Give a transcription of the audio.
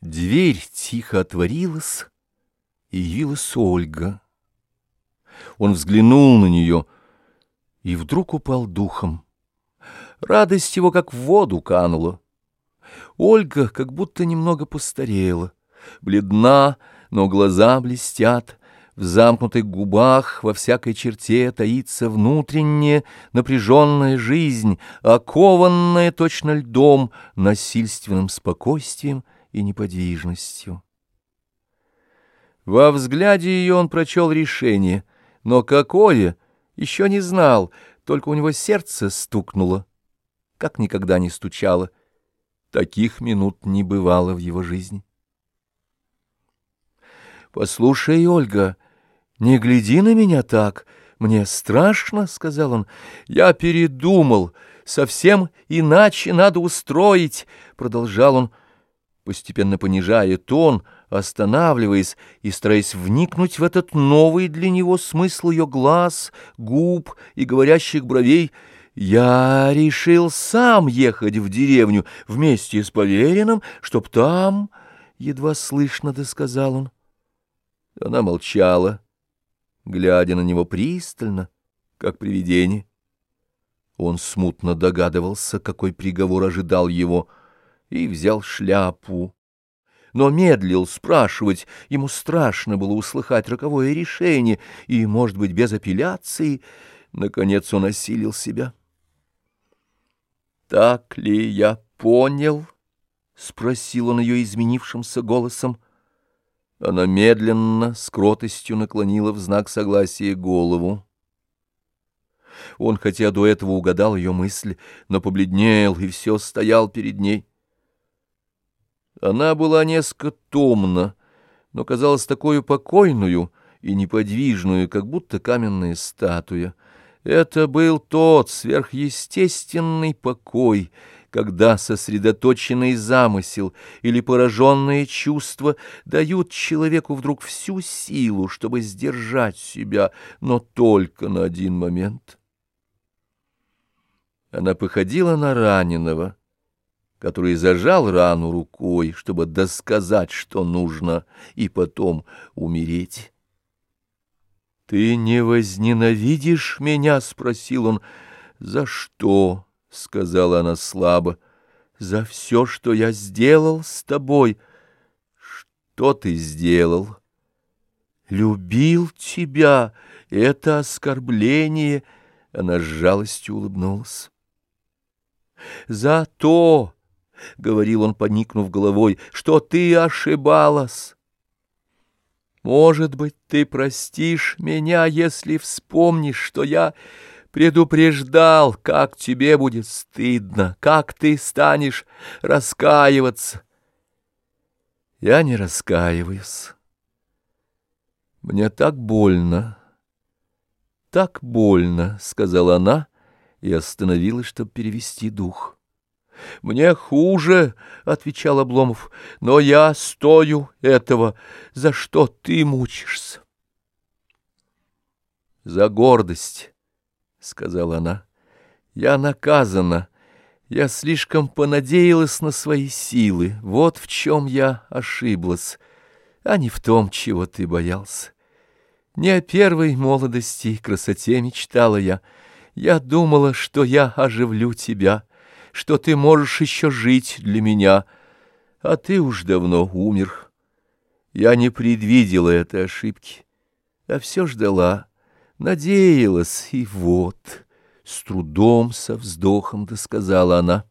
Дверь тихо отворилась, и явилась Ольга. Он взглянул на нее и вдруг упал духом. Радость его как в воду канула. Ольга как будто немного постарела, бледна, но глаза блестят, в замкнутых губах во всякой черте таится внутренняя напряженная жизнь, окованная точно льдом, насильственным спокойствием и неподвижностью. Во взгляде ее он прочел решение, но какое, еще не знал, только у него сердце стукнуло, как никогда не стучало. Таких минут не бывало в его жизни. «Послушай, Ольга», «Не гляди на меня так, мне страшно», — сказал он. «Я передумал, совсем иначе надо устроить», — продолжал он, постепенно понижая тон, останавливаясь и стараясь вникнуть в этот новый для него смысл ее глаз, губ и говорящих бровей, «Я решил сам ехать в деревню вместе с поверенным, чтоб там...» — едва слышно досказал он. Она молчала глядя на него пристально, как привидение. Он смутно догадывался, какой приговор ожидал его, и взял шляпу. Но медлил спрашивать, ему страшно было услыхать роковое решение, и, может быть, без апелляции, наконец он осилил себя. «Так ли я понял?» — спросил он ее изменившимся голосом. Она медленно, с кротостью наклонила в знак согласия голову. Он, хотя до этого угадал ее мысль, но побледнел и все стоял перед ней. Она была несколько томна, но казалась такой покойную и неподвижную, как будто каменная статуя. Это был тот сверхъестественный покой, когда сосредоточенный замысел или пораженные чувства дают человеку вдруг всю силу, чтобы сдержать себя, но только на один момент. Она походила на раненого, который зажал рану рукой, чтобы досказать, что нужно, и потом умереть. «Ты не возненавидишь меня?» — спросил он. «За что?» — сказала она слабо, — за все, что я сделал с тобой. Что ты сделал? Любил тебя, это оскорбление, — она с жалостью улыбнулась. За то, — говорил он, поникнув головой, — что ты ошибалась. Может быть, ты простишь меня, если вспомнишь, что я предупреждал, как тебе будет стыдно, как ты станешь раскаиваться. Я не раскаиваюсь. Мне так больно, так больно, — сказала она и остановилась, чтобы перевести дух. «Мне хуже», — отвечал Обломов, — «но я стою этого, за что ты мучишься». «За гордость» — сказала она. «Я наказана. Я слишком понадеялась на свои силы. Вот в чем я ошиблась, а не в том, чего ты боялся. Не о первой молодости и красоте мечтала я. Я думала, что я оживлю тебя, что ты можешь еще жить для меня, а ты уж давно умер. Я не предвидела этой ошибки, а все ждала» Надеялась, и вот, с трудом, со вздохом досказала она.